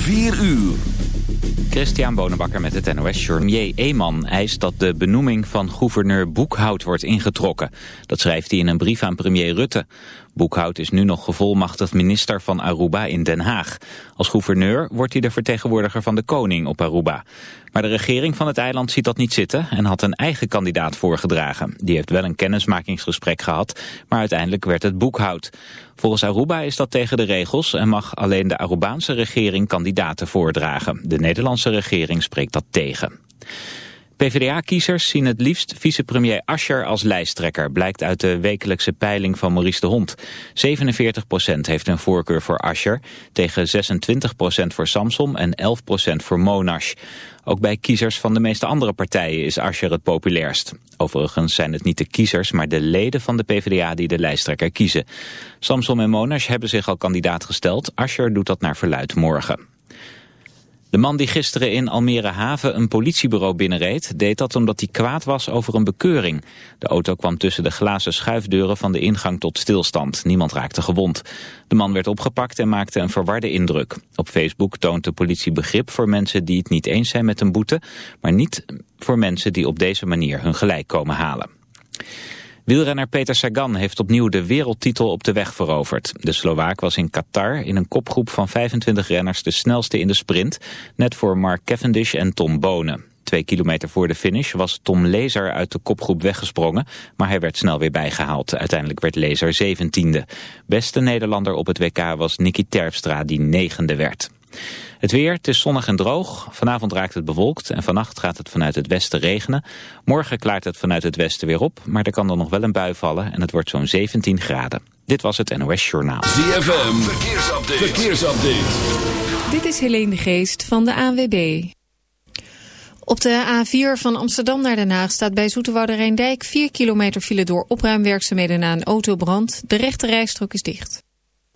4 uur. Christian Bonenbakker met het NOS Journal. Eeman eist dat de benoeming van gouverneur Boekhout wordt ingetrokken. Dat schrijft hij in een brief aan premier Rutte. Boekhout is nu nog gevolmachtigd minister van Aruba in Den Haag. Als gouverneur wordt hij de vertegenwoordiger van de koning op Aruba. Maar de regering van het eiland ziet dat niet zitten en had een eigen kandidaat voorgedragen. Die heeft wel een kennismakingsgesprek gehad, maar uiteindelijk werd het Boekhout. Volgens Aruba is dat tegen de regels en mag alleen de Arubaanse regering kandidaten voordragen. De Nederlandse regering spreekt dat tegen. PvdA-kiezers zien het liefst vicepremier Ascher als lijsttrekker, blijkt uit de wekelijkse peiling van Maurice de Hond. 47% heeft een voorkeur voor Ascher, tegen 26% voor Samsom en 11% voor Monash. Ook bij kiezers van de meeste andere partijen is Ascher het populairst. Overigens zijn het niet de kiezers, maar de leden van de PvdA die de lijsttrekker kiezen. Samsom en Monash hebben zich al kandidaat gesteld. Ascher doet dat naar verluid morgen. De man die gisteren in Almere Haven een politiebureau binnenreed... deed dat omdat hij kwaad was over een bekeuring. De auto kwam tussen de glazen schuifdeuren van de ingang tot stilstand. Niemand raakte gewond. De man werd opgepakt en maakte een verwarde indruk. Op Facebook toont de politie begrip voor mensen die het niet eens zijn met een boete... maar niet voor mensen die op deze manier hun gelijk komen halen. Wielrenner Peter Sagan heeft opnieuw de wereldtitel op de weg veroverd. De Slovaak was in Qatar in een kopgroep van 25 renners de snelste in de sprint, net voor Mark Cavendish en Tom Bonen. Twee kilometer voor de finish was Tom Lezer uit de kopgroep weggesprongen, maar hij werd snel weer bijgehaald. Uiteindelijk werd Lezer zeventiende. Beste Nederlander op het WK was Nicky Terpstra die negende werd. Het weer, het is zonnig en droog. Vanavond raakt het bewolkt en vannacht gaat het vanuit het westen regenen. Morgen klaart het vanuit het westen weer op, maar er kan dan nog wel een bui vallen en het wordt zo'n 17 graden. Dit was het NOS Journaal. ZFM, verkeersupdate. verkeersupdate. Dit is Helene de Geest van de ANWB. Op de A4 van Amsterdam naar Den Haag staat bij Zoeterwoude Rijndijk 4 kilometer file door opruimwerkzaamheden na een autobrand. De rechte rijstrook is dicht.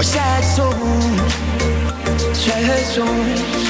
Are sad souls Sad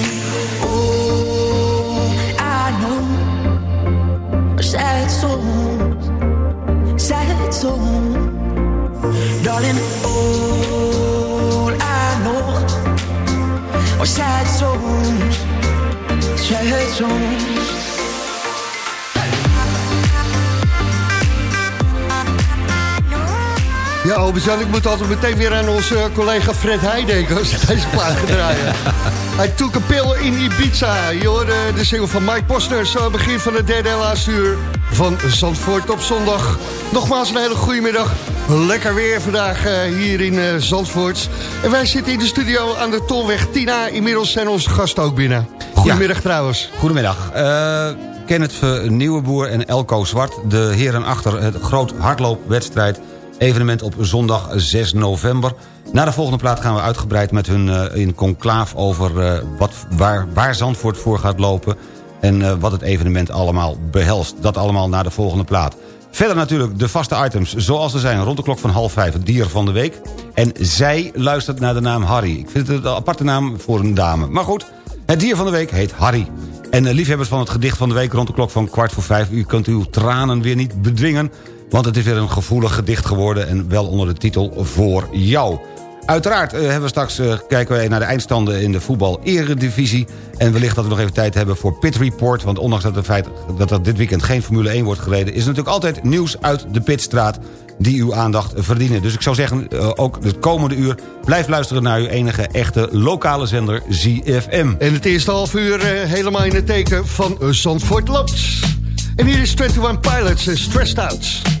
Albert-Jan, ik moet altijd meteen weer aan onze collega Fred Heij denken... als ik deze plaat draaien. Hij took een pil in Ibiza. Je hoorde de single van Mike Posner. Zo begin van het derde en laatste uur van Zandvoort op zondag. Nogmaals een hele goede middag. Lekker weer vandaag eh, hier in eh, Zandvoort. En wij zitten in de studio aan de Tolweg Tina. Inmiddels zijn onze gasten ook binnen. Goedemiddag trouwens. Goedemiddag. Eh Kenneth Nieuweboer en Elko Zwart, de heren achter het groot hardloopwedstrijd evenement op zondag 6 november. Na de volgende plaat gaan we uitgebreid met hun eh, in conclaaf over eh, wat, waar, waar Zandvoort voor gaat lopen... en eh, wat het evenement allemaal behelst. Dat allemaal na de volgende plaat. Verder natuurlijk de vaste items zoals er zijn rond de klok van half vijf het dier van de week. En zij luistert naar de naam Harry. Ik vind het een aparte naam voor een dame. Maar goed, het dier van de week heet Harry. En liefhebbers van het gedicht van de week rond de klok van kwart voor vijf... u kunt uw tranen weer niet bedwingen... want het is weer een gevoelig gedicht geworden... en wel onder de titel Voor jou. Uiteraard eh, hebben we straks, eh, kijken wij naar de eindstanden in de voetbal-eredivisie... en wellicht dat we nog even tijd hebben voor Pit Report... want ondanks dat het feit dat er dit weekend geen Formule 1 wordt gereden... is er natuurlijk altijd nieuws uit de Pitstraat die uw aandacht verdienen. Dus ik zou zeggen, eh, ook het komende uur... blijf luisteren naar uw enige echte lokale zender ZFM. En het eerste half uur helemaal in het teken van Zandvoort loopt. En hier is 21 Pilots Stressed Out.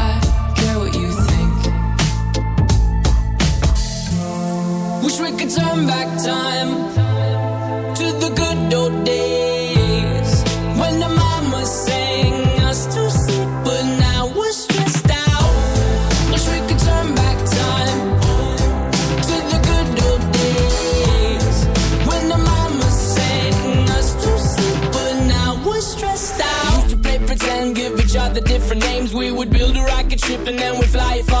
we could turn back time to the good old days when the mama sang us to sleep, but now we're stressed out. Wish we could turn back time to the good old days when the mama sang us to sleep, but now we're stressed out. Used to play pretend, give each other different names. We would build a rocket ship and then we'd fly it far.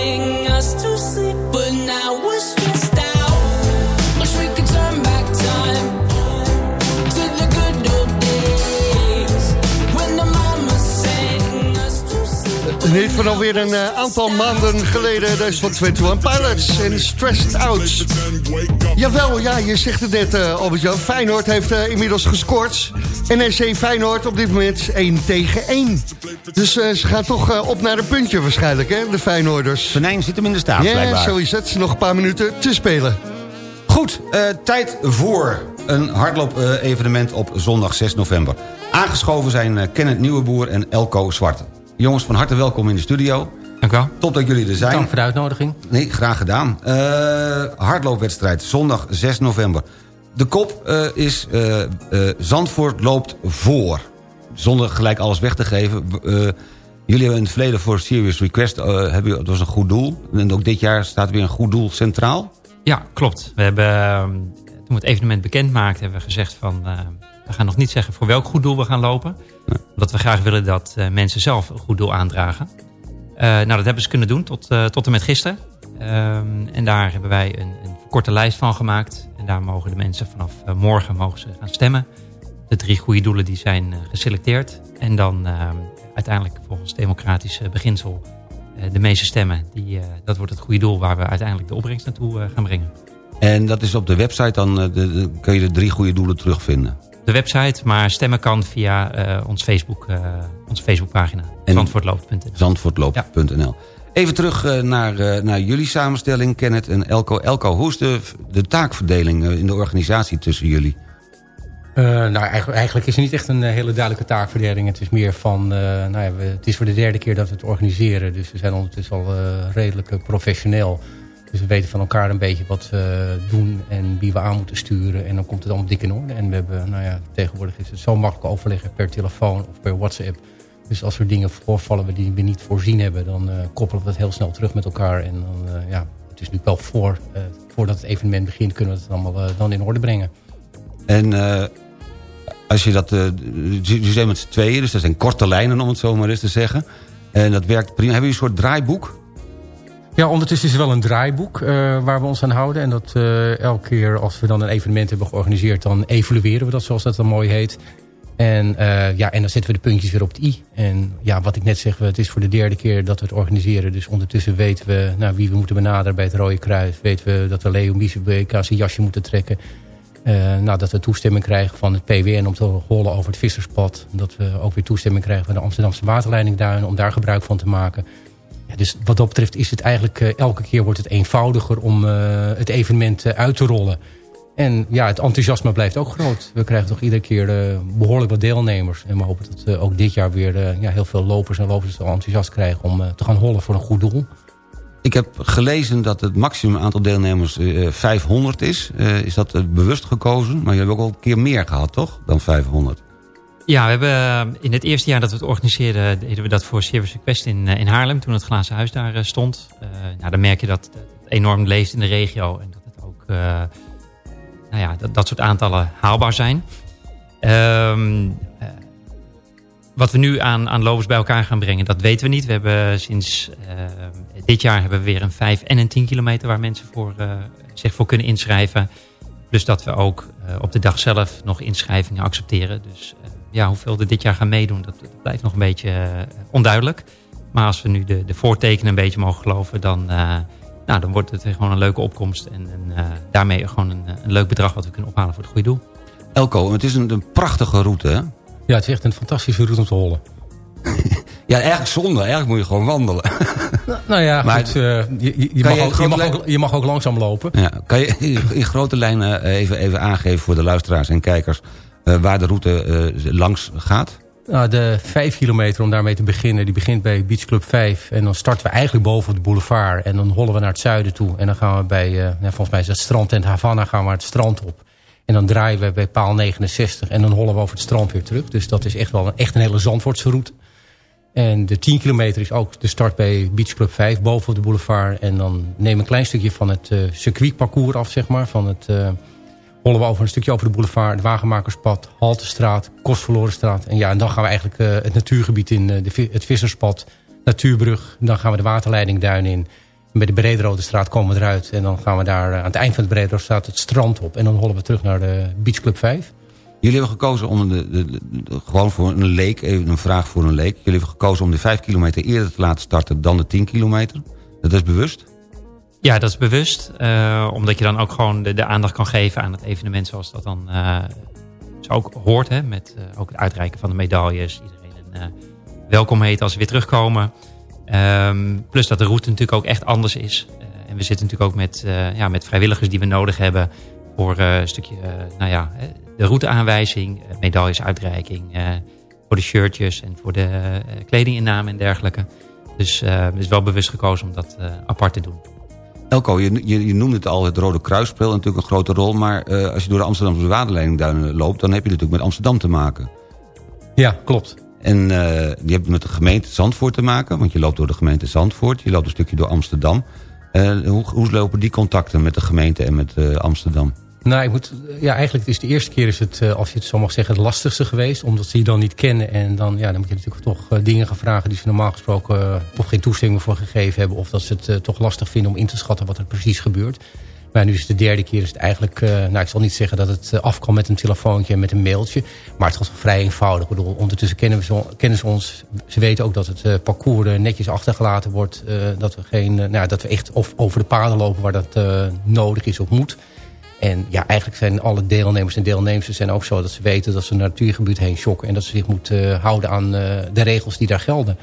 Een hit van alweer een eh, aantal maanden geleden. Is van 21 Pilots en Stressed Out. Jawel, ja, je zegt het net, eh Albert-Jan. Feyenoord heeft eh, inmiddels gescoord. NEC Feyenoord op dit moment 1 tegen 1. Dus ze gaan toch op naar een puntje waarschijnlijk, hè, de Feyenoorders. Venijn zit hem in de staat, Ja, blijkbaar. zo is het. Nog een paar minuten te spelen. Goed, tijd voor een hardloop-evenement op zondag 6 november. Aangeschoven zijn Kenneth Nieuweboer en Elko Zwart. Jongens, van harte welkom in de studio. Dank u wel. Top dat jullie er zijn. Dank voor de uitnodiging. Nee, graag gedaan. Eh, hardloopwedstrijd, zondag 6 november. De kop eh, is eh, Zandvoort loopt voor. Zonder gelijk alles weg te geven. Jullie hebben in het verleden voor Serious Request... eh, hebben, dat was een goed doel. En ook dit jaar staat weer een goed doel centraal. Ja, klopt. We hebben, toen we het evenement bekend maakten, hebben we gezegd van... we gaan nog niet zeggen voor welk goed doel we gaan lopen. Omdat we graag willen dat eh, mensen zelf een goed doel aandragen. Eh, nou, dat hebben ze kunnen doen tot, eh, tot en met gisteren. Ehm, en daar hebben wij een, een korte lijst van gemaakt. En daar mogen de mensen vanaf morgen mogen ze gaan stemmen. De drie goede doelen die zijn geselecteerd. En dan ehm, uiteindelijk volgens democratisch eh, beginsel de meeste stemmen. Die, dat wordt het goede doel waar we uiteindelijk de opbrengst naartoe gaan brengen. En dat is op de website, dan de, de- kun je de drie goede doelen terugvinden. De website, maar stemmen kan via eh, ons Facebook, eh, onze Facebookpagina. Zandvoortloopt.nl Zandvoortloop.nl Even terug eh, naar, eh, naar jullie samenstelling, Kenneth en Elko. Elko, hoe is de, de taakverdeling in de organisatie tussen jullie? Eh, nou, eigenlijk, eigenlijk is er niet echt een hele duidelijke taakverdeling. Het is meer van, eh, nou ja, we, het is voor de derde keer dat we het organiseren. Dus we zijn ondertussen al redelijk professioneel. Dus we weten van elkaar een beetje wat we doen en wie we aan moeten sturen. En dan komt het allemaal dik in orde. En we hebben, nou ja, tegenwoordig is het zo makkelijk overleggen per telefoon of per WhatsApp. Dus als er dingen voorvallen die we niet voorzien hebben, dan eh, koppelen we dat heel snel terug met elkaar. En dan, eh, ja, het is nu wel voor, eh, voordat het evenement begint, kunnen we het allemaal dan in orde brengen. En als je dat... jullie zijn met z'n tweeën, dus dat zijn korte lijnen om het zo maar eens te zeggen. En dat werkt prima. Hebben jullie een soort draaiboek? Ja, ondertussen is er wel een draaiboek eh, waar we ons aan houden. En dat eh, elke keer als we dan een evenement hebben georganiseerd... dan evalueren we dat, zoals dat dan mooi heet. En, eh, ja, en dan zetten we de puntjes weer op het i. En ja, wat ik net zeg, het is voor de derde keer dat we het organiseren. Dus ondertussen weten we nou, wie we moeten benaderen bij het Rode Kruis. Weten we dat we Leo Miesebeek aan zijn jasje moeten trekken. Nou, dat we toestemming krijgen van het PWN om te hollen over het visserspad. Dat we ook weer toestemming krijgen van de Amsterdamse waterleidingduinen... om daar gebruik van te maken. Dus wat dat betreft is het eigenlijk eh, elke keer wordt het eenvoudiger om eh, het evenement eh, uit te rollen. En ja, het enthousiasme blijft ook groot. We krijgen toch iedere keer eh, behoorlijk wat deelnemers. En we hopen dat ook dit jaar weer ja, heel veel lopers en lopers enthousiast krijgen om te gaan hollen voor een goed doel. Ik heb gelezen dat het maximum aantal deelnemers eh, 500 is. Is dat bewust gekozen? Maar jullie hebben ook al een keer meer gehad, toch? Dan 500. Ja, we hebben eh, in het eerste jaar dat we het organiseerden... deden we dat voor Service Request in, eh, in Haarlem... toen het glazen huis daar eh, stond. Eh, nou, dan merk je dat het enorm leeft in de regio... en dat het ook, eh, nou ja, dat, dat soort aantallen haalbaar zijn. Ehm, eh, wat we nu aan, aan lopers bij elkaar gaan brengen, dat weten we niet. We hebben sinds eh, dit jaar hebben we weer een 5 en een 10 kilometer... waar mensen voor, eh, zich voor kunnen inschrijven... Dus dat we ook eh, op de dag zelf nog inschrijvingen accepteren. Dus eh, ja, hoeveel er dit jaar gaan meedoen, dat, dat blijft nog een beetje eh, onduidelijk. Maar als we nu de, de voortekenen een beetje mogen geloven, dan, eh, nou, dan wordt het gewoon een leuke opkomst. En, en eh, daarmee gewoon een, een leuk bedrag wat we kunnen ophalen voor het goede doel. Elko, het is een, een prachtige route, hè? Ja, het is echt een fantastische route om te hollen. Ja, eigenlijk zonde. Eigenlijk moet je gewoon wandelen. Nou ja, Maar- goed, eh, je, je, mag je ook, je, mag ook, je mag ook langzaam lopen. Ja, kan je in grote lijnen even, even aangeven voor de luisteraars en kijkers... eh, waar de route eh, langs gaat? Nou, de vijf kilometer om daarmee te beginnen, die begint bij Beach Club 5. En dan starten we eigenlijk boven de boulevard. En dan hollen we naar het zuiden toe. En dan gaan we bij, ja, volgens mij is het strandtent Havana, gaan we het strand op. En dan draaien we bij paal 69 en dan hollen we over het strand weer terug. Dus dat is echt wel een, echt een hele Zandvoortse route. En de 10 kilometer is ook de start bij Beach Club 5 boven op de boulevard. En dan neem een klein stukje van het circuitparcours af, zeg maar. Van het, hollen we over een stukje over de boulevard, het Wagenmakerspad, Haltestraat, Kostverlorenstraat. En ja, en dan gaan we eigenlijk eh, het natuurgebied in, eh, de, het Visserspad. Natuurbrug. Dan gaan we de waterleidingduin in. En bij de Brederode straat komen we eruit. En dan gaan we daar eh, aan het eind van de Brederode straat het strand op. En dan hollen we terug naar de Beach Club 5. Jullie hebben gekozen om de- de- gewoon voor een leek, even een vraag voor een leek. Jullie hebben gekozen om de 5 kilometer eerder te laten starten dan de 10 kilometer. Dat is bewust? Ja, dat is bewust. eh, omdat je dan ook gewoon de, aandacht kan geven aan het evenement zoals dat dan eh, zo ook hoort. Hè, met eh, ook het uitreiken van de medailles. Iedereen een, welkom heet als ze weer terugkomen. Ehm, plus dat de route natuurlijk ook echt anders is. En we zitten natuurlijk ook met, ja, met vrijwilligers die we nodig hebben. Voor een stukje, nou ja, de routeaanwijzing, medaillesuitreiking. voor de shirtjes en voor de kledinginname en dergelijke. Dus het is wel bewust gekozen om dat apart te doen. Elko, je, je, je noemde het al, het Rode Kruis speelt natuurlijk een grote rol. Maar eh, als je door de Amsterdamse waterleidingduinen loopt... dan heb je natuurlijk met Amsterdam te maken. Ja, klopt. En eh je hebt met de gemeente Zandvoort te maken. Want je loopt door de gemeente Zandvoort. Je loopt een stukje door Amsterdam. Eh, hoe, hoe lopen die contacten met de gemeente en met eh, Amsterdam? Nou, ik moet, ja, eigenlijk is de eerste keer is het, eh, als je het zo mag zeggen, het lastigste geweest. Omdat ze je dan niet kennen. En dan, ja, dan moet je natuurlijk toch eh, dingen gaan vragen die ze normaal gesproken eh, toch geen toestemming voor gegeven hebben. Of dat ze het eh, toch lastig vinden om in te schatten wat er precies gebeurt. Maar nu is het de derde keer is het eigenlijk, eh, nou ik zal niet zeggen dat het eh, afkwam met een telefoontje en met een mailtje. Maar het was vrij eenvoudig. Ik bedoel, ondertussen kennen, we zo, kennen ze ons. Ze weten ook dat het eh, parcours eh, netjes achtergelaten wordt. eh, dat, we geen, eh, nou, dat we echt of over de paden lopen waar dat eh, nodig is of moet. En ja, eigenlijk zijn alle deelnemers en deelnemers zijn ook zo dat ze weten dat ze een natuurgebied heen shocken. En dat ze zich moeten eh, houden aan eh, de regels die daar gelden.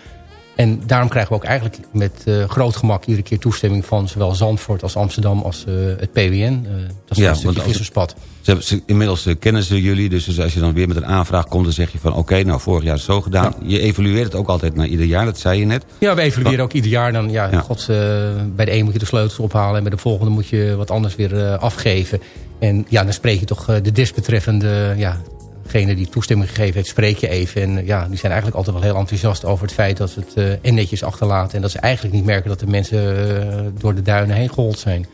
En daarom krijgen we ook eigenlijk met eh, groot gemak iedere keer toestemming van zowel Zandvoort als Amsterdam als eh, het PWN. Eh, dat is Ja, een stukje visserspad. Ze inmiddels kennen ze jullie, dus, dus als je dan weer met een aanvraag komt... dan zeg je van oké, nou vorig jaar is het zo gedaan. Je evalueert het ook altijd na ieder jaar, dat zei je net. Ja, we evalueren ook ieder jaar. Dan, ja, Ja. God, bij de een moet je de sleutels ophalen... en bij de volgende moet je wat anders weer afgeven. En ja, dan spreek je toch de desbetreffende... Ja, degene die toestemming gegeven heeft, spreek je even. En ja, die zijn eigenlijk altijd wel heel enthousiast over het feit... dat ze het eh, en netjes achterlaten. En dat ze eigenlijk niet merken dat de mensen eh, door de duinen heen gehold zijn.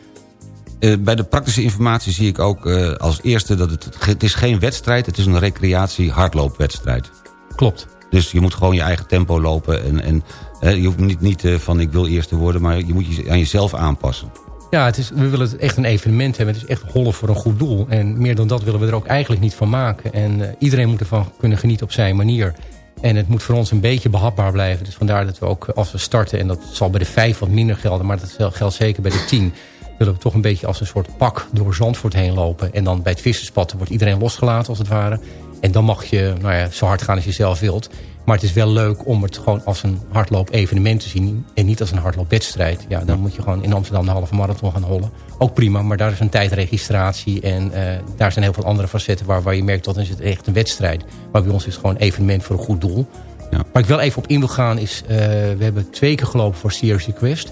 Eh, bij de praktische informatie zie ik ook als eerste dat het... Het is geen wedstrijd, het is een recreatie hardloopwedstrijd. Klopt. Dus je moet gewoon je eigen tempo lopen. En, en je hoeft niet, niet van ik wil eerste worden, maar je moet je aan jezelf aanpassen. Ja, het is, we willen het echt een evenement hebben. Het is echt hollen voor een goed doel. En meer dan dat willen we er ook eigenlijk niet van maken. En eh, iedereen moet ervan kunnen genieten op zijn manier. En het moet voor ons een beetje behapbaar blijven. Dus vandaar dat we ook als we starten... en dat zal bij de vijf wat minder gelden... maar dat geldt zeker bij de tien... willen we toch een beetje als een soort pak door Zandvoort heen lopen. En dan bij het visserspad wordt iedereen losgelaten als het ware. En dan mag je nou ja, zo hard gaan als je zelf wilt. Maar het is wel leuk om het gewoon als een hardloop evenement te zien. En niet als een hardloopwedstrijd. Ja, dan moet je gewoon in Amsterdam de halve marathon gaan hollen. Ook prima, maar daar is een tijdregistratie. En eh, daar zijn heel veel andere facetten waar, waar je merkt dat is het echt een wedstrijd. Maar bij ons is het gewoon een evenement voor een goed doel. Ja. Waar ik wel even op in wil gaan is... eh, we hebben twee keer gelopen voor Serious Request.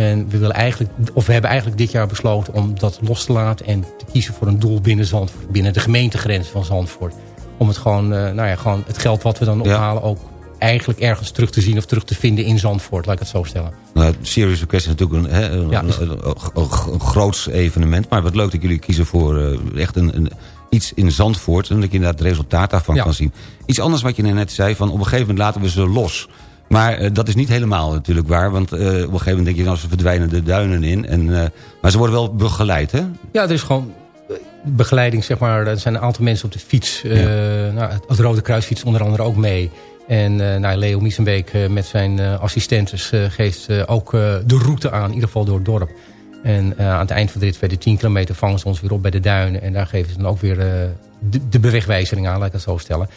En we, willen eigenlijk, of we hebben eigenlijk dit jaar besloten om dat los te laten... en te kiezen voor een doel binnen Zandvoort. Binnen de gemeentegrens van Zandvoort. Om het gewoon, eh, nou ja, gewoon het geld wat we dan Ja. ophalen... ook eigenlijk ergens terug te zien of terug te vinden in Zandvoort. Laat ik het zo stellen. Nou, Serious Request is natuurlijk een, hè, een, Ja. een, een- een- een groots evenement. Maar wat leuk dat jullie kiezen voor eh, echt een, een, iets in Zandvoort. En dat je inderdaad het resultaat daarvan Ja. kan zien. Iets anders wat je net zei, van op een gegeven moment laten we ze los. Maar eh, dat is niet helemaal natuurlijk waar. Want eh, op een gegeven moment denk je, nou, ze verdwijnen de duinen in. En, eh, maar ze worden wel begeleid, hè? Ja, er is gewoon begeleiding, zeg maar. Er zijn een aantal mensen op de fiets. nou, het- Rode Kruis fietst onder andere ook mee. En nou, Leo Miesenbeek met zijn assistentes geeft ook de route aan. In ieder geval door het dorp. En aan het eind van de rit, bij de 10 kilometer, vangen ze ons weer op bij de duinen. En daar geven ze dan ook weer de, de bewegwijzering aan, laat ik het zo stellen.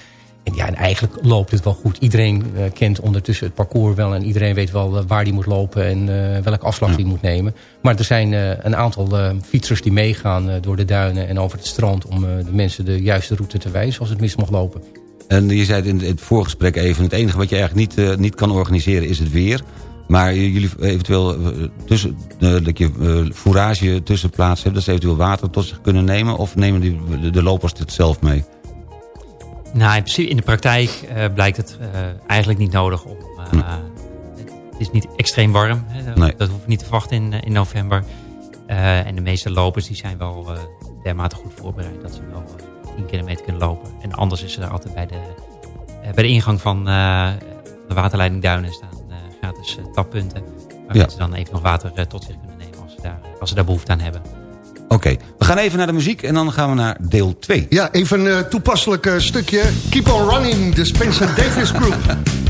En ja, en eigenlijk loopt het wel goed. Iedereen eh, kent ondertussen het parcours wel. En iedereen weet wel eh, waar die moet lopen en eh, welke afslag die moet nemen. Maar er zijn een aantal fietsers die meegaan door de duinen en over het strand... om de mensen de juiste route te wijzen als het mis mag lopen. En je zei het in het voorgesprek even... het enige wat je eigenlijk niet, niet kan organiseren is het weer. Maar jullie eventueel tussen, eh, dat je eh, fourage tussenplaats hebt... dat ze eventueel water tot zich kunnen nemen... of nemen die, de, de lopers dit zelf mee? Nou, in, principe, in de praktijk eh, blijkt het eh, eigenlijk niet nodig om... eh, Het is niet extreem warm. Hè, dat, Nee. dat hoef je niet te verwachten in, in november. En de meeste lopers die zijn wel dermate goed voorbereid... dat ze wel eh, 10 kilometer kunnen lopen. En anders is er altijd bij de, bij de ingang van de waterleiding Duinen staan... gratis tappunten. Waar Ja. mensen dan even nog water tot zich kunnen nemen als ze, daar, als ze daar behoefte aan hebben. Oké, we gaan even naar de muziek en dan gaan we naar deel 2. Ja, even een eh, toepasselijk eh, stukje. Keep on running, de Spencer Davis Group.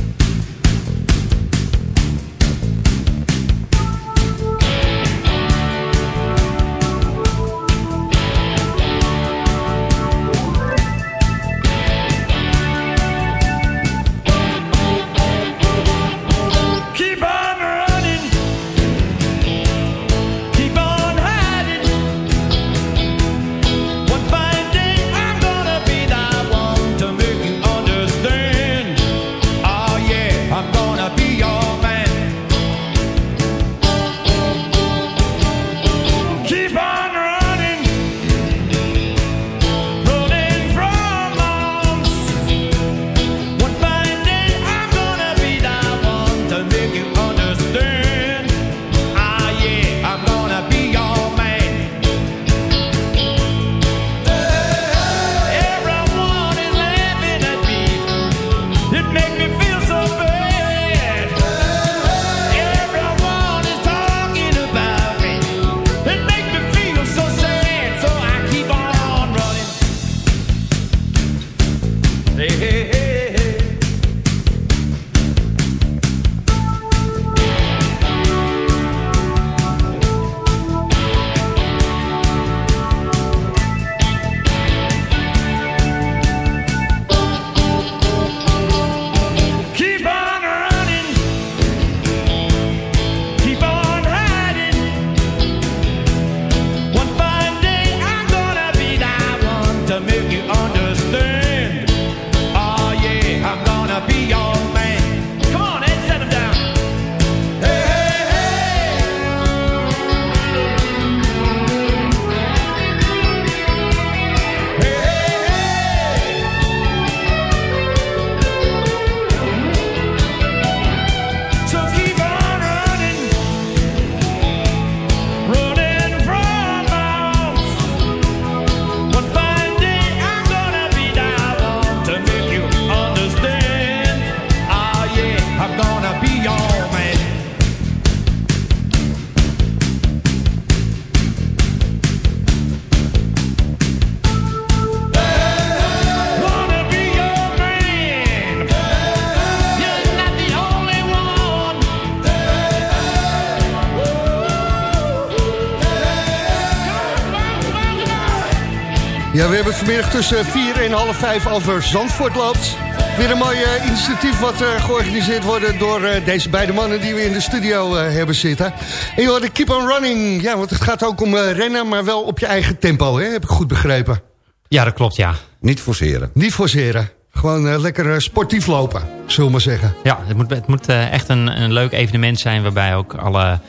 Ja, we hebben vanmiddag tussen 4 en half 5 over Zandvoort loopt. Weer een mooi initiatief wat eh, georganiseerd wordt door eh, deze beide mannen die we in de studio eh, hebben zitten. En joh, de keep on running. Ja, want het gaat ook om eh, rennen, maar wel op je eigen tempo, hè? heb ik goed begrepen. Ja, dat klopt, ja. Niet forceren. Niet forceren. Gewoon lekker sportief lopen, zullen we maar zeggen. Ja, het moet, het moet echt een, een leuk evenement zijn... waarbij ook alle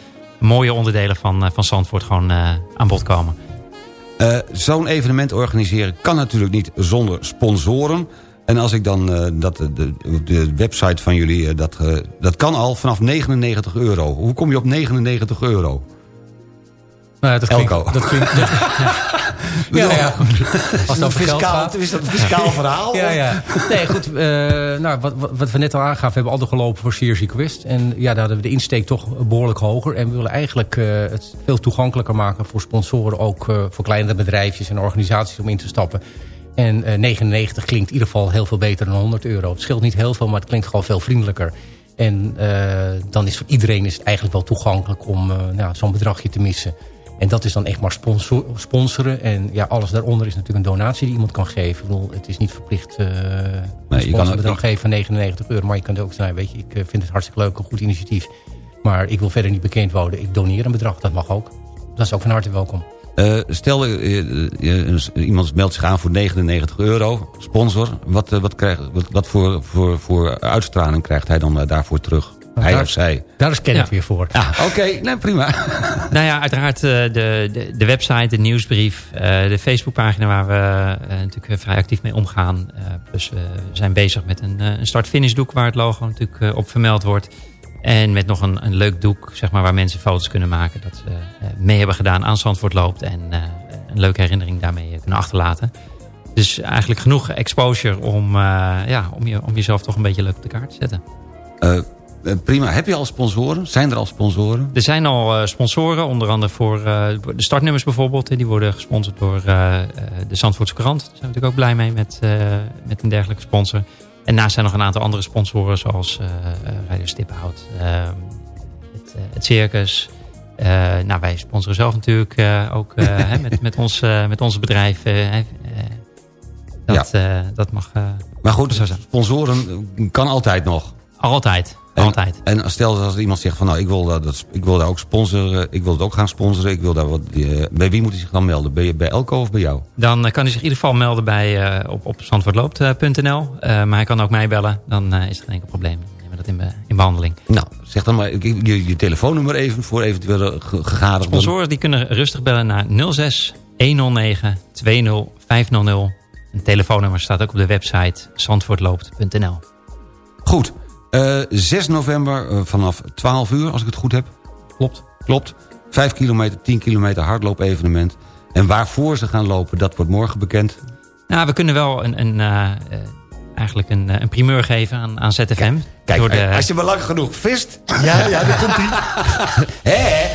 mooie onderdelen van, van Zandvoort gewoon eh, aan bod komen. Eh, Zo'n evenement organiseren kan natuurlijk niet zonder sponsoren. En als ik dan eh, dat, de, de website van jullie, eh, dat, eh, dat kan al vanaf 99 euro. Hoe kom je op 99 euro? Nou, dat klinkt, Elko. Dat klinkt, dat- ja, ja, ja. Als gaat. is dat een fiscaal verhaal? Ja, ja. Nee, goed. eh, nou, wat, wat, we net al aangaven, we hebben altijd gelopen voor Sears Quest. En ja, daar hadden we de insteek toch behoorlijk hoger. En we willen eigenlijk eh, het veel toegankelijker maken voor sponsoren. Ook eh, voor kleinere bedrijfjes en organisaties om in te stappen. En eh 99 klinkt in ieder geval heel veel beter dan 100 euro. Het scheelt niet heel veel, maar het klinkt gewoon veel vriendelijker. En dan is voor iedereen is het eigenlijk wel toegankelijk om nou, zo'n bedragje te missen. En dat is dan echt maar sponsor, sponsoren. En ja, alles daaronder is natuurlijk een donatie die iemand kan geven. Ik bedoel, het is niet verplicht eh een kan ook- sponsorbedrag geven van 99 euro. Maar je kunt ook zeggen, weet je, ik eh, vind het hartstikke leuk, een goed initiatief. Maar ik wil verder niet bekend worden. Ik doneer een bedrag, dat mag ook. Dat is ook van harte welkom. Eh, stel, eh, iemand meldt zich aan voor 99 euro, sponsor. Wat, wat, krijgt, wat, wat voor, voor, voor uitstraling krijgt hij dan daarvoor terug? Hij daar- of zij? Daar is Kenneth Ja. weer voor. Ja, oké, nee, prima. Nou ja, uiteraard eh, de, de, de website, de nieuwsbrief, eh, de Facebookpagina waar we eh, natuurlijk vrij actief mee omgaan. Eh, plus we zijn bezig met een, een start-finish doek waar het logo natuurlijk op vermeld wordt. En met nog een, een leuk doek zeg maar, waar mensen foto's kunnen maken dat ze eh, mee hebben gedaan aan Zandvoort Loopt. En eh, een leuke herinnering daarmee kunnen achterlaten. Dus eigenlijk genoeg exposure om, eh, ja, om, je, om jezelf toch een beetje leuk op de kaart te zetten. Prima. Heb je al sponsoren? Zijn er al sponsoren? Er zijn al eh, sponsoren, onder andere voor eh, de startnummers bijvoorbeeld. hè, Die worden gesponsord door eh, eh, de Zandvoortse Krant. Daar zijn we natuurlijk ook blij mee met, eh, met een dergelijke sponsor. En naast zijn nog een aantal andere sponsoren zoals eh eh, Radio Stiphout, eh, het, eh, het Circus. Eh, nou, wij sponsoren zelf natuurlijk eh, ook eh, hè, met, met, ons, eh, met onze bedrijf. eh, eh, dat, eh, dat mag eh, Maar goed, zo zijn. sponsoren eh, kan altijd nog. Altijd, altijd. En stel als er iemand zegt van nou ik wil, dat, dat- ik wil daar ook sponsoren, ik wil het ook gaan sponsoren. Ik wil daar wat, eh, bij wie moet hij zich dan melden? Bij, bij Elko of bij jou? Dan eh, kan hij zich in ieder geval melden bij, eh, op, op zandvoortloopt.nl. Eh, maar hij kan ook mij bellen. Dan eh, is er geen enkel probleem. Dan nemen we dat in, be- in behandeling. Nou, zeg dan maar je, je, telefoonnummer even voor eventuele ge- gegadigden. Sponsoren die kunnen rustig bellen naar 06 109 20 500. Een telefoonnummer staat ook op de website zandvoortloopt.nl. Goed, eh 6 november eh, vanaf 12 uur, als ik het goed heb. Klopt. Klopt. 5 kilometer, 10 kilometer hardloop-evenement. En waarvoor ze gaan lopen, dat wordt morgen bekend. Nou, we kunnen wel een, een, eh, eh, eigenlijk een, eh, een primeur geven aan, aan ZFM. Kijk, Door de- als je maar lang genoeg vist... Ja, ja, daar komt hij.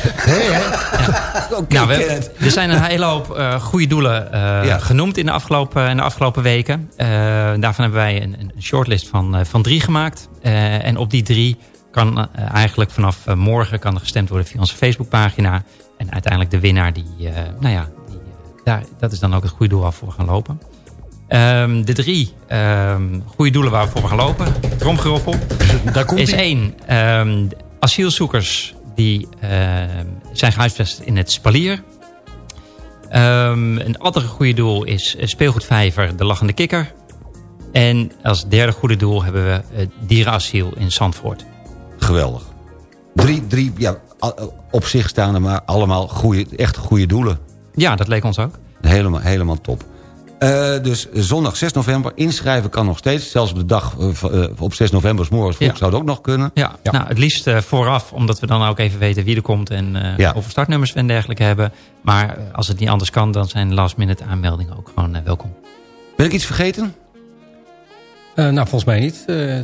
Oké, Nou, we, er zijn een hele hoop eh, goede doelen eh, Ja. genoemd in de afgelopen, in de afgelopen weken. Eh, daarvan hebben wij een, een shortlist van, eh, van drie gemaakt. Eh, en op die drie kan eh, eigenlijk vanaf eh, morgen kan er gestemd worden via onze Facebookpagina. En uiteindelijk de winnaar, die, eh, nou ja, die, eh, daar, dat is dan ook het goede doel waarvoor we gaan lopen. Ehm, de drie ehm, goede doelen waarvoor we gaan lopen, tromgeroffel, Daar komt is één. ehm, asielzoekers die zijn gehuisvest in het Spalier. Een andere goede doel is eh, speelgoedvijver De Lachende Kikker. En als derde goede doel hebben we het dierenasiel in Zandvoort. Geweldig. Drie, drie ja, op zich staande, maar allemaal goede, echt goede doelen. Ja, dat leek ons ook. Helemaal, helemaal top. Eh, dus zondag 6 november. Inschrijven kan nog steeds. Zelfs op de dag eh, eh, op 6 november, 's morgens vroeg, Ja. zou het ook nog kunnen. Ja, Nou, het liefst vooraf, omdat we dan ook even weten wie er komt... en eh, Ja. of we startnummers en dergelijke hebben. Maar als het niet anders kan, dan zijn last minute aanmeldingen ook gewoon welkom. Ben ik iets vergeten? Eh, nou, volgens mij niet. Eh,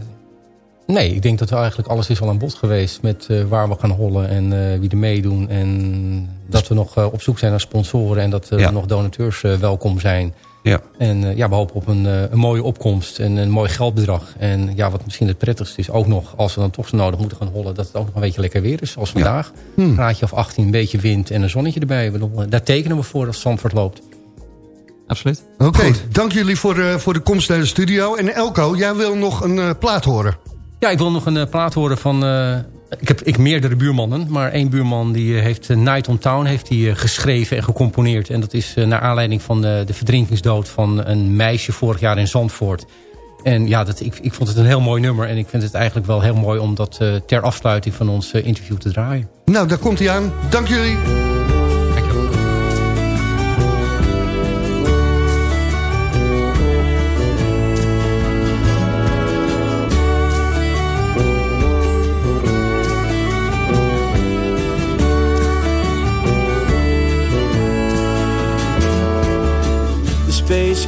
nee, ik denk dat er eigenlijk alles is al aan bod geweest... met eh, waar we gaan hollen en eh, wie er meedoen. En dat we nog op zoek zijn naar sponsoren... en dat er Ja. nog donateurs welkom zijn. Ja. En eh, ja, we hopen op een, eh, een mooie opkomst en een mooi geldbedrag. En ja, wat misschien het prettigste is ook nog... als we dan toch zo nodig moeten gaan hollen... dat het ook nog een beetje lekker weer is, zoals vandaag. Een graadje of 18, een beetje wind en een zonnetje erbij. Eh, Daar tekenen we voor als Zandvoort loopt. Absoluut. Oké, dank jullie voor, eh, voor de komst naar de studio. En Elko, jij wil nog een plaat horen. Ja, ik wil nog een plaat horen van... ik heb ik meerdere buurmannen, maar één buurman die eh, heeft eh, Night on Town heeft die, eh, geschreven en gecomponeerd. En dat is naar aanleiding van de verdrinkingsdood van een meisje vorig jaar in Zandvoort. En ja, dat, ik, ik vond het een heel mooi nummer. En ik vind het eigenlijk wel heel mooi om dat ter afsluiting van ons interview te draaien. Nou, daar komt hij aan. Dank jullie.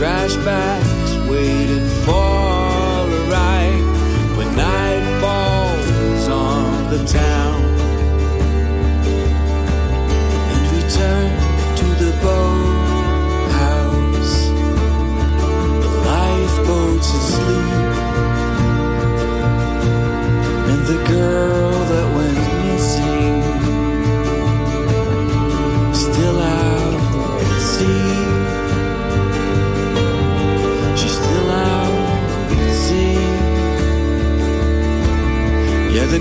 trash bags waiting for a ride when night falls on the town. And we turn to the boathouse. The lifeboat's asleep, and the girl.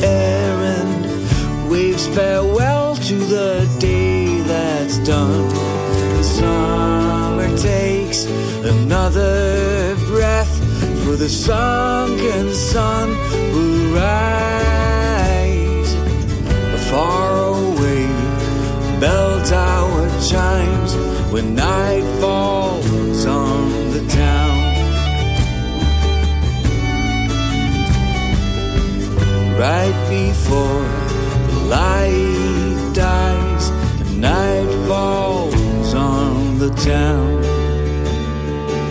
the air and waves farewell to the day that's done. The summer takes another breath, for the sunken sun will rise. Far away, bell tower chimes when night falls right before the light dies night falls on the town.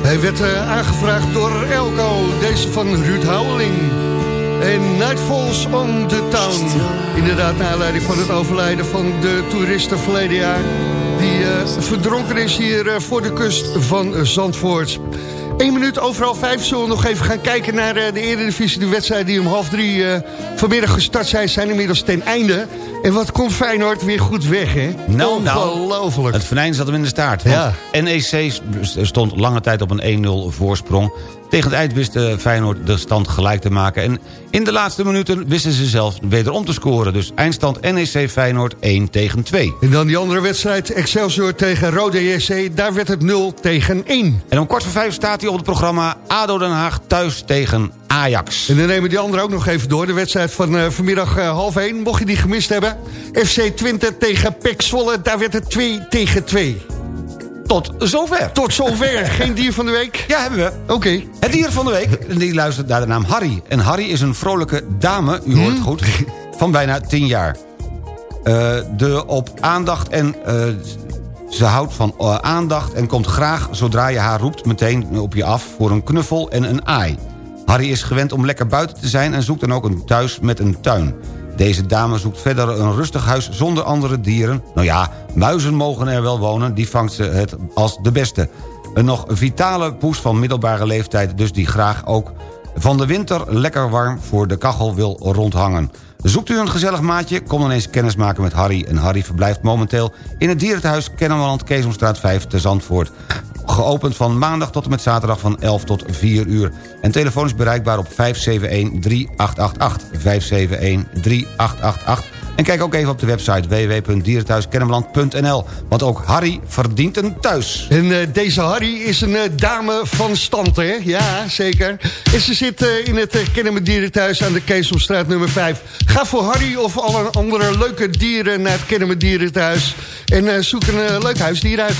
Hij werd eh, aangevraagd door Elko, deze van Ruud Houweling. En Nightfalls on the Town. Inderdaad, naar aanleiding van het overlijden van de toeristen verleden jaar... die eh, verdronken is hier eh, voor de kust van Zandvoort. Eén minuut overal vijf. Zullen we nog even gaan kijken naar eh, de Eredivisie. De wedstrijden die om half drie eh, vanmiddag gestart zijn... zijn inmiddels ten einde. En wat komt Feyenoord weer goed weg, hè? Nou, nou, Ongelooflijk. het venijn zat hem in de staart. Ja. NEC stond lange tijd op een 1-0 voorsprong. Tegen het eind wist eh, Feyenoord de stand gelijk te maken. En in de laatste minuten wisten ze zelfs wederom te scoren. Dus eindstand NEC Feyenoord 1 tegen 2. En dan die andere wedstrijd, Excelsior tegen Rode JC. Daar werd het 0 tegen 1. En om kwart voor vijf staat hij op het programma ADO Den Haag thuis tegen Ajax. En dan nemen die anderen ook nog even door. De wedstrijd van eh, vanmiddag eh, half 1, mocht je die gemist hebben. FC Twente tegen PEC Zwolle, daar werd het 2 tegen 2. Tot zover. Tot zover. Geen dier van de week? Ja, hebben we. Oké. Het dier van de week, die luistert naar de naam Harry. En Harry is een vrolijke dame, u hoort het goed, van bijna 10 jaar. Eh, de op aandacht en... eh, ze houdt van eh, aandacht en komt graag, zodra je haar roept... meteen op je af voor een knuffel en een aai. Harry is gewend om lekker buiten te zijn... en zoekt dan ook een thuis met een tuin. Deze dame zoekt verder een rustig huis zonder andere dieren. Nou ja, muizen mogen er wel wonen, die vangt ze het als de beste. Een nog vitale poes van middelbare leeftijd... dus die graag ook van de winter lekker warm voor de kachel wil rondhangen. Zoekt u een gezellig maatje? Kom dan eens kennis maken met Harry. En Harry verblijft momenteel in het dierentehuis Kennemerland Keesomstraat 5 te Zandvoort. Geopend van maandag tot en met zaterdag van 11 tot 4 uur. En telefoon is bereikbaar op 571-3888. 571-3888. En kijk ook even op de website www.dierenthuiskennemerland.nl. Want ook Harry verdient een thuis. En eh, deze Harry is een eh, dame van stand, hè? Ja, zeker. En ze zit eh, in het Kennemer Dierenthuis aan de Keesomstraat nummer 5. Ga voor Harry of alle andere leuke dieren naar het Kennemer Dierenthuis. En zoek een leuk huisdier uit.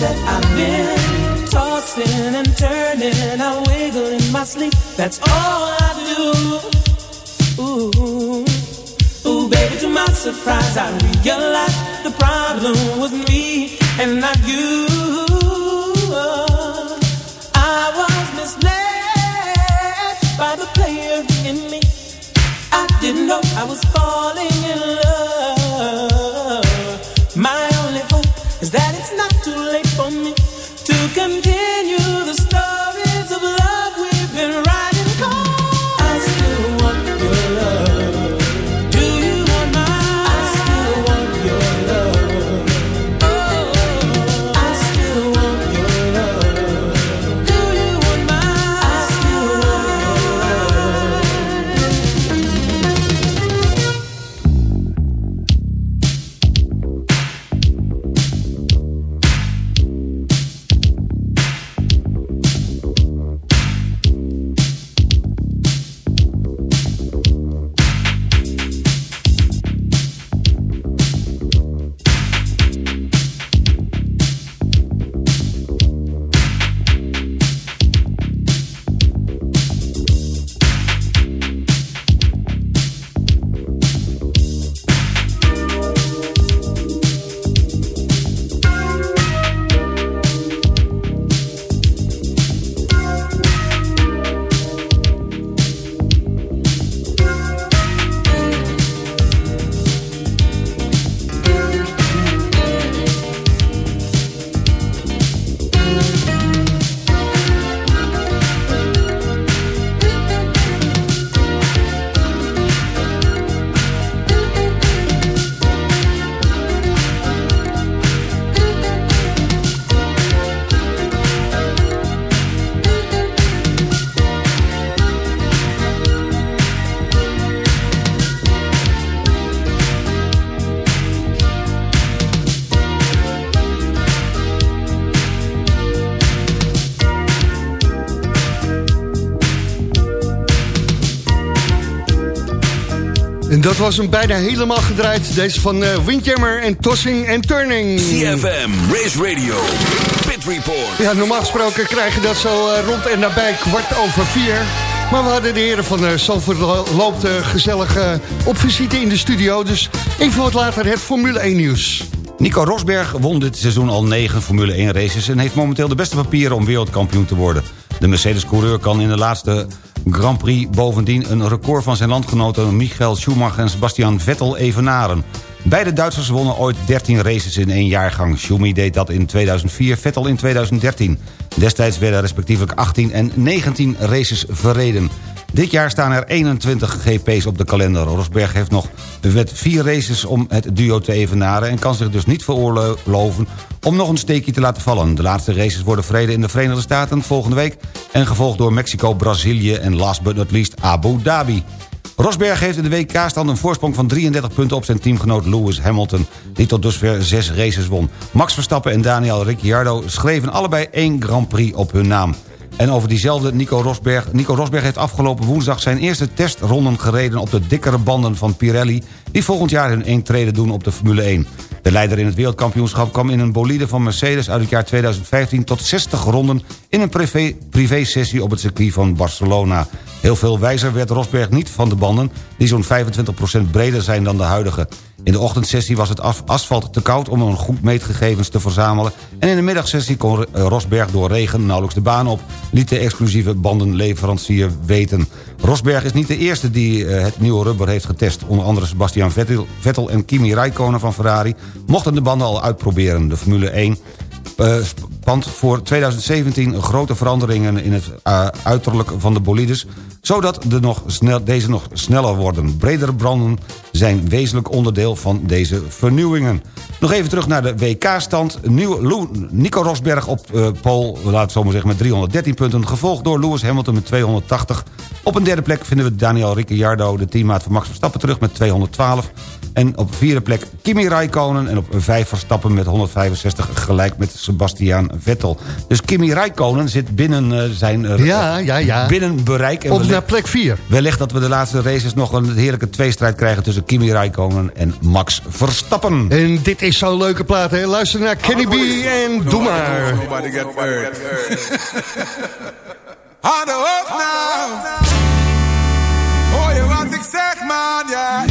That I've been tossing and turning, I wiggle in my sleep. That's all I do. Ooh, ooh, baby, to my surprise, I realized the problem was me and not you. I was misled by the player in me. I didn't know I was falling in love. For me to continue dat was hem bijna helemaal gedraaid. Deze van eh, Windjammer en Tossing en Turning. CFM, Race Radio, Pit Report. Ja, normaal gesproken krijg je dat zo eh, rond en nabij kwart over vier. Maar we hadden de heren van uh, Zandvoort lo- loopt eh, gezellig eh, op visite in de studio. Dus even wat later het Formule 1 nieuws. Nico Rosberg won dit seizoen al 9 Formule 1 races... en heeft momenteel de beste papieren om wereldkampioen te worden. De Mercedes-coureur kan in de laatste Grand Prix bovendien... een record van zijn landgenoten Michael Schumacher en Sebastian Vettel evenaren. Beide Duitsers wonnen ooit 13 races in één jaargang. Schumi deed dat in 2004, Vettel in 2013. Destijds werden respectievelijk 18 en 19 races verreden. Dit jaar staan er 21 GP's op de kalender. Rosberg heeft nog met vier races om het duo te evenaren... en kan zich dus niet veroorloven om nog een steekje te laten vallen. De laatste races worden verreden in de Verenigde Staten volgende week... en gevolgd door Mexico, Brazilië en last but not least Abu Dhabi. Rosberg heeft in de WK-stand een voorsprong van 33 punten op zijn teamgenoot Lewis Hamilton... die tot dusver zes races won. Max Verstappen en Daniel Ricciardo schreven allebei één Grand Prix op hun naam. En over diezelfde Nico Rosberg. Nico Rosberg heeft afgelopen woensdag zijn eerste testronden gereden... op de dikkere banden van Pirelli... die volgend jaar hun intrede doen op de Formule 1. De leider in het wereldkampioenschap kwam in een bolide van Mercedes... uit het jaar 2015 tot 60 ronden in een privé- privé-sessie op het circuit van Barcelona. Heel veel wijzer werd Rosberg niet van de banden... die zo'n 25% breder zijn dan de huidige. In de ochtendsessie was het asfalt te koud om een goed meetgegevens te verzamelen... en in de middagsessie kon eh, Rosberg door regen nauwelijks de baan op... liet de exclusieve bandenleverancier weten. Rosberg is niet de eerste die eh, het nieuwe rubber heeft getest. Onder andere Sebastian Vettel, Vettel en Kimi Räikkönen van Ferrari... mochten de banden al uitproberen. De Formule 1 eh, spant voor 2017 grote veranderingen in het eh, uiterlijk van de bolides... zodat de nog snel, deze nog sneller worden. Bredere branden zijn wezenlijk onderdeel van deze vernieuwingen. Nog even terug naar de WK-stand. Nico Rosberg op eh pole, laat het zo maar zeggen, met 313 punten... gevolgd door Lewis Hamilton met 280. Op een derde plek vinden we Daniel Ricciardo, de teammaat van Max Verstappen... terug met 212. En op vierde plek Kimi Räikkönen. En op vijf Verstappen met 165 gelijk met Sebastian Vettel. Dus Kimi Räikkönen zit binnen eh, zijn... eh, Ja, ja, ja. Binnen bereik. En Op wellicht- naar plek 4. Wellicht dat we de laatste races nog een heerlijke tweestrijd krijgen... tussen Kimi Räikkönen en Max Verstappen. En dit is zo'n leuke plaat, hè? Luister naar Kenny B en Doe maar. Nobody get hurt. Aan de hoofd nou. Hoor je wat ik zeg, man, ja.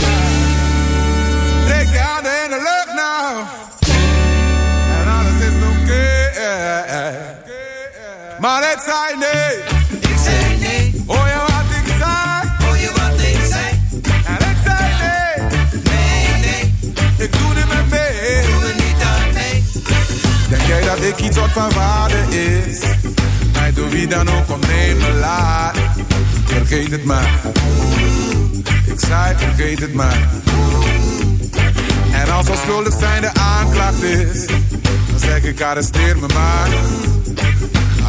Maar het zei nee. Ik zei nee. Hoor je wat ik zei? Hoor je wat ik zei? En ik zei nee. Nee, nee. Ik doe niet meer mee. Doe er niet aan mee. Denk jij dat ik iets wat van waarde is? Mij door wie dan ook ontneem me laat. Vergeet het maar. Ik zei vergeet het maar. En als onschuldig zijn de aanklacht is, dan zeg ik arresteer me maar.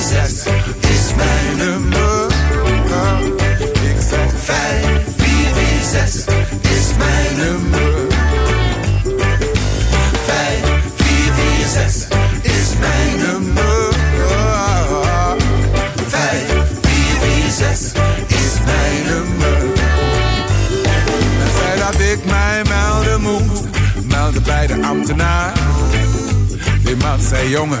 Zes is mijn nummer. Ik zeg vijf, vier, vier, zes is mijn nummer. Vijf, vier, vier, zes is mijn nummer. Vijf, vier, vier, zes is mijn nummer. En zei dat ik mij melden moest, meldde bij de ambtenaar. Die man zei jongen,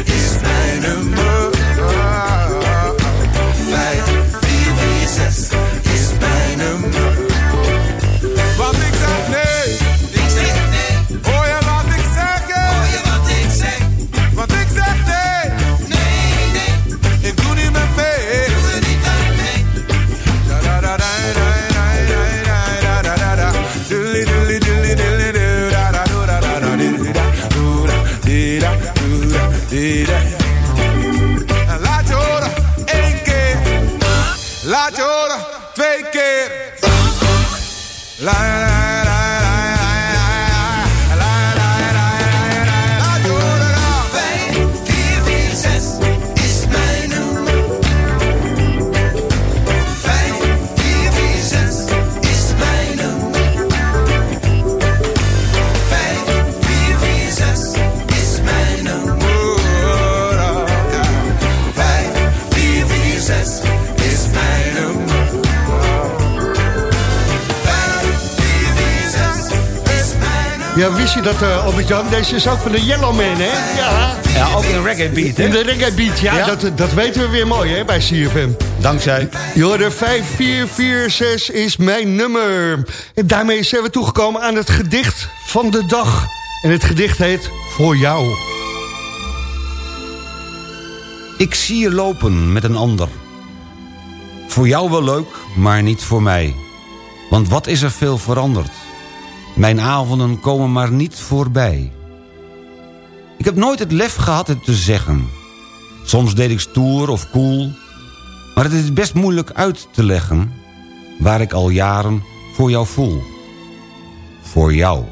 4, je dat, uh, Albert-Jan? Deze is ook van de Yellowman, hè? Ja. Ja, ook in reggae beat, hè? In de reggae beat, ja, Ja. Dat, dat weten we weer mooi, hè, bij CFM. Dankzij. Jorden 5446 is mijn nummer. En daarmee zijn we toegekomen aan het gedicht van de dag. En het gedicht heet Voor jou. Ik zie je lopen met een ander. Voor jou wel leuk, maar niet voor mij. Want wat is er veel veranderd? Mijn avonden komen maar niet voorbij. Ik heb nooit het lef gehad het te zeggen. Soms deed ik stoer of cool. Maar het is best moeilijk uit te leggen... waar ik al jaren voor jou voel. Voor jou.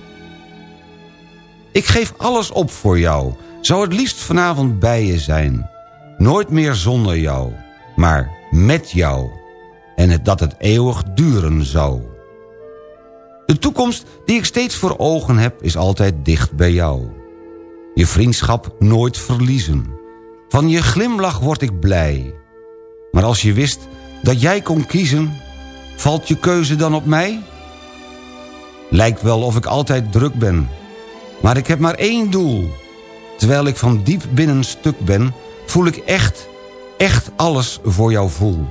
Ik geef alles op voor jou. Zou het liefst vanavond bij je zijn. Nooit meer zonder jou, maar met jou. En dat het eeuwig duren zou. De toekomst die ik steeds voor ogen heb is altijd dicht bij jou. Je vriendschap nooit verliezen. Van je glimlach word ik blij. Maar als je wist dat jij kon kiezen, valt je keuze dan op mij? Lijkt wel of ik altijd druk ben. Maar ik heb maar één doel. Terwijl ik van diep binnen stuk ben, voel ik echt, echt alles voor jou voel.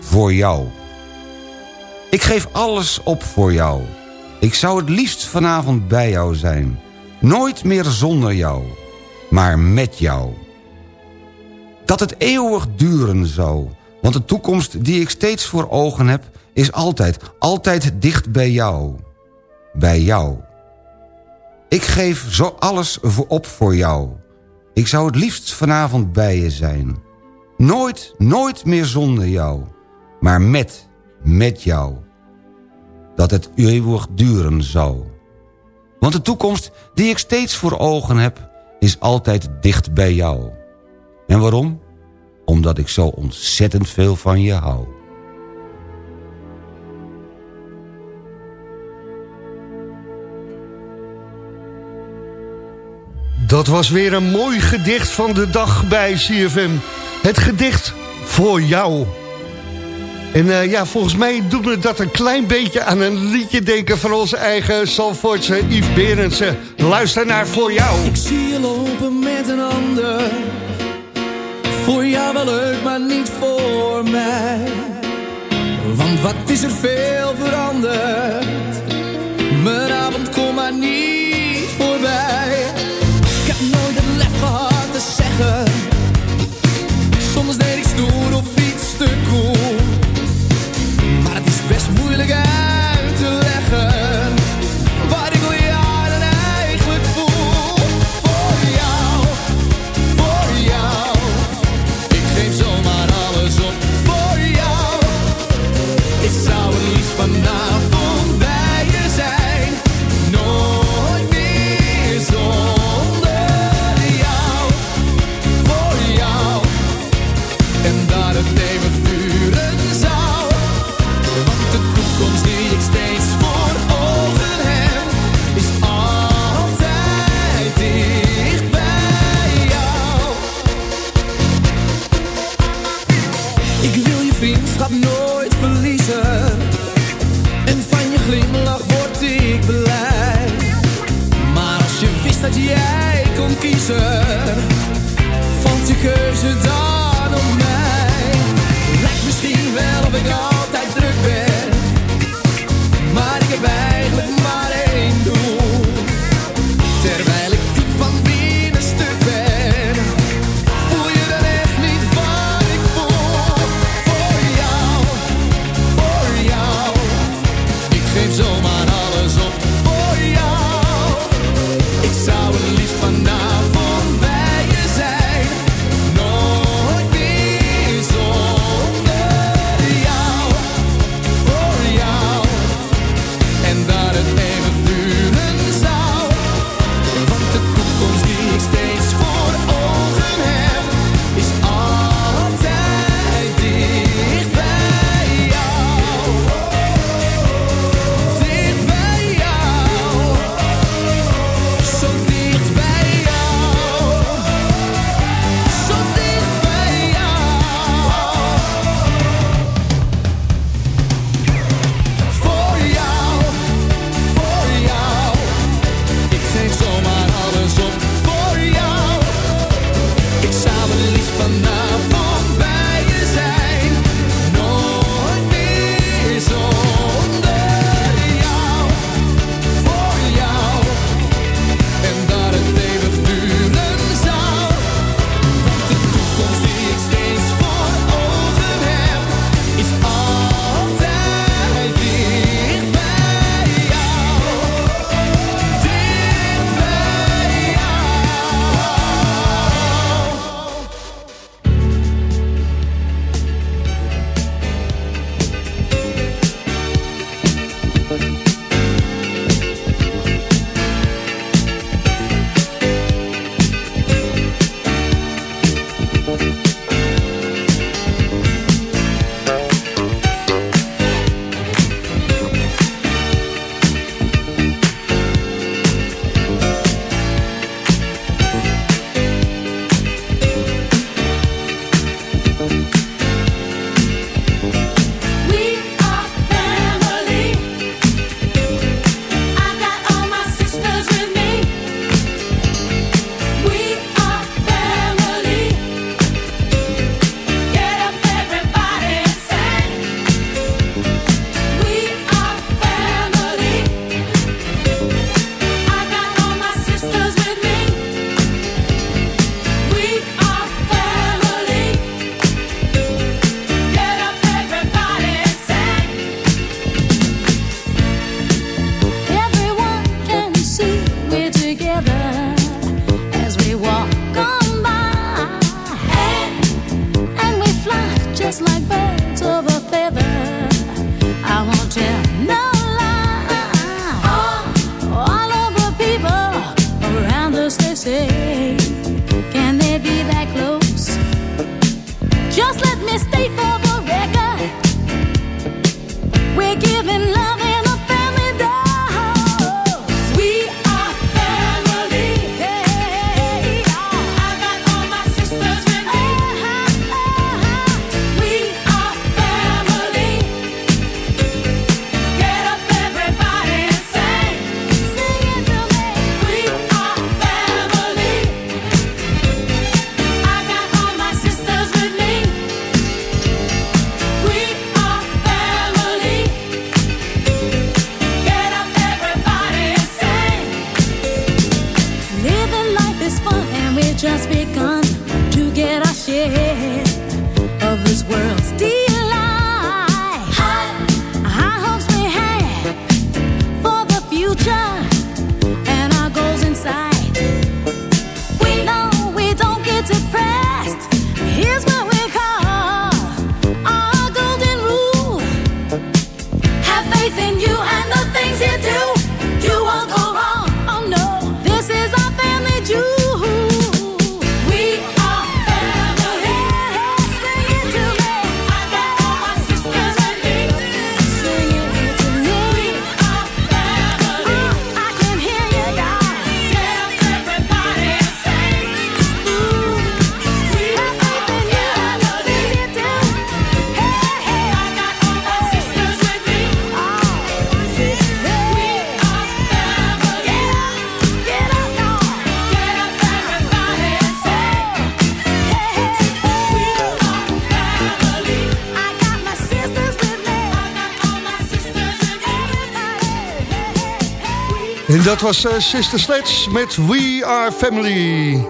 Voor jou. Ik geef alles op voor jou. Ik zou het liefst vanavond bij jou zijn. Nooit meer zonder jou, maar met jou. Dat het eeuwig duren zou. Want de toekomst die ik steeds voor ogen heb... is altijd, altijd dicht bij jou. Bij jou. Ik geef zo alles op voor jou. Ik zou het liefst vanavond bij je zijn. Nooit, nooit meer zonder jou. Maar met, met jou. Dat het eeuwig duren zou. Want de toekomst die ik steeds voor ogen heb... is altijd dicht bij jou. En waarom? Omdat ik zo ontzettend veel van je hou. Dat was weer een mooi gedicht van de dag bij CFM. Het gedicht voor jou. En eh, ja, volgens mij doen we dat een klein beetje aan een liedje denken... van onze eigen Zalvoortse Yves Berendsen. Luister naar Voor jou. Ik zie je lopen met een ander. Voor jou wel leuk, maar niet voor mij. Want wat is er veel veranderd? Mijn avond komt maar niet dat was eh, Sister Sledge met We Are Family.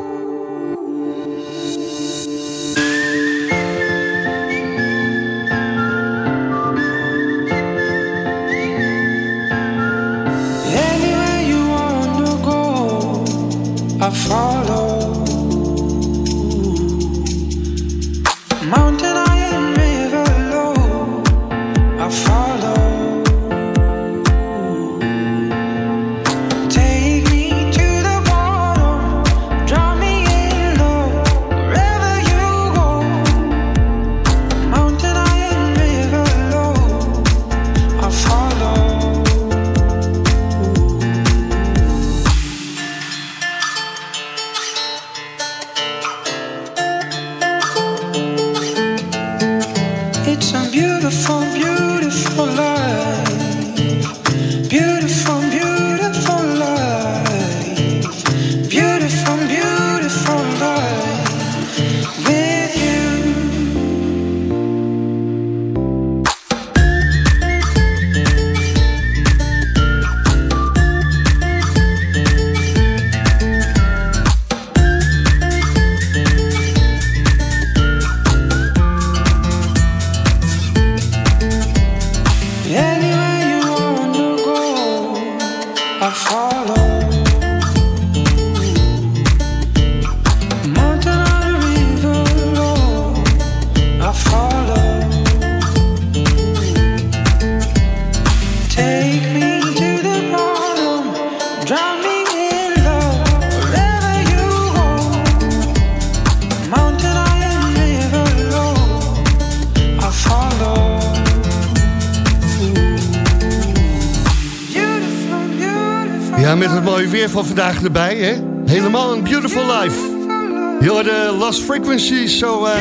I van vandaag erbij, hè? Helemaal een beautiful life. Heel de Last Frequency zo eh,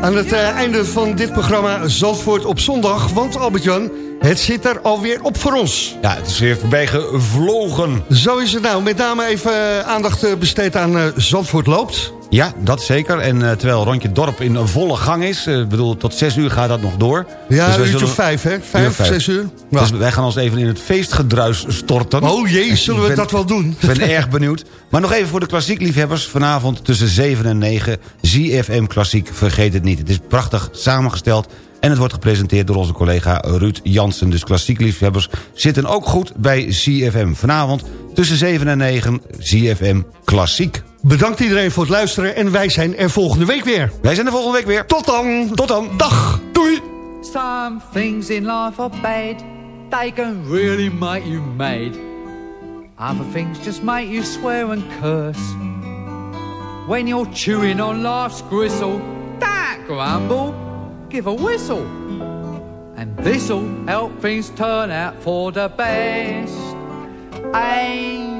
aan het eh, einde van dit programma Zandvoort op zondag. Want Albert-Jan, het zit er alweer op voor ons. Ja, het is weer voorbij gevlogen. Zo is het nou. Met name even eh, aandacht besteed aan eh, Zandvoort loopt. Ja, dat zeker. En eh, terwijl Rondje Dorp in volle gang is... eh, bedoel, tot zes uur gaat dat nog door. Ja, Dus een uurtje zullen- vijf, hè? Vijf, zes uur. Ja. Dus wij gaan ons even in het feestgedruis storten. Oh jee, Ik zullen we ben- dat wel doen? Ik ben erg benieuwd. Maar nog even voor de klassiekliefhebbers. Vanavond tussen 7 en 9. ZFM Klassiek, vergeet het niet. Het is prachtig samengesteld. En het wordt gepresenteerd door onze collega Ruud Jansen. Dus klassiekliefhebbers zitten ook goed bij ZFM. Vanavond tussen 7 en 9. ZFM Klassiek. Bedankt iedereen voor het luisteren en wij zijn er volgende week weer. Wij zijn er volgende week weer. Tot dan. Tot dan. Dag. Doei. Some things in life are bad. They can really make you mad. Other things just make you swear and curse. When you're chewing on life's gristle, don't grumble, give a whistle. And this'll help things turn out for the best. And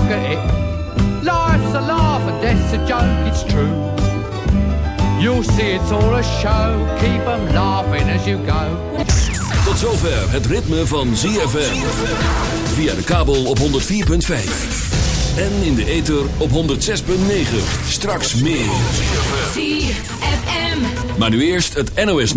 look at it. Life's a laugh and death's a joke, it's true. You'll see it's all a show, keep 'em laughing as you go. Tot zover het ritme van ZFM. Via de kabel op 104.5. En in de ether op 106.9. Straks meer. ZFM. Maar nu eerst het NOS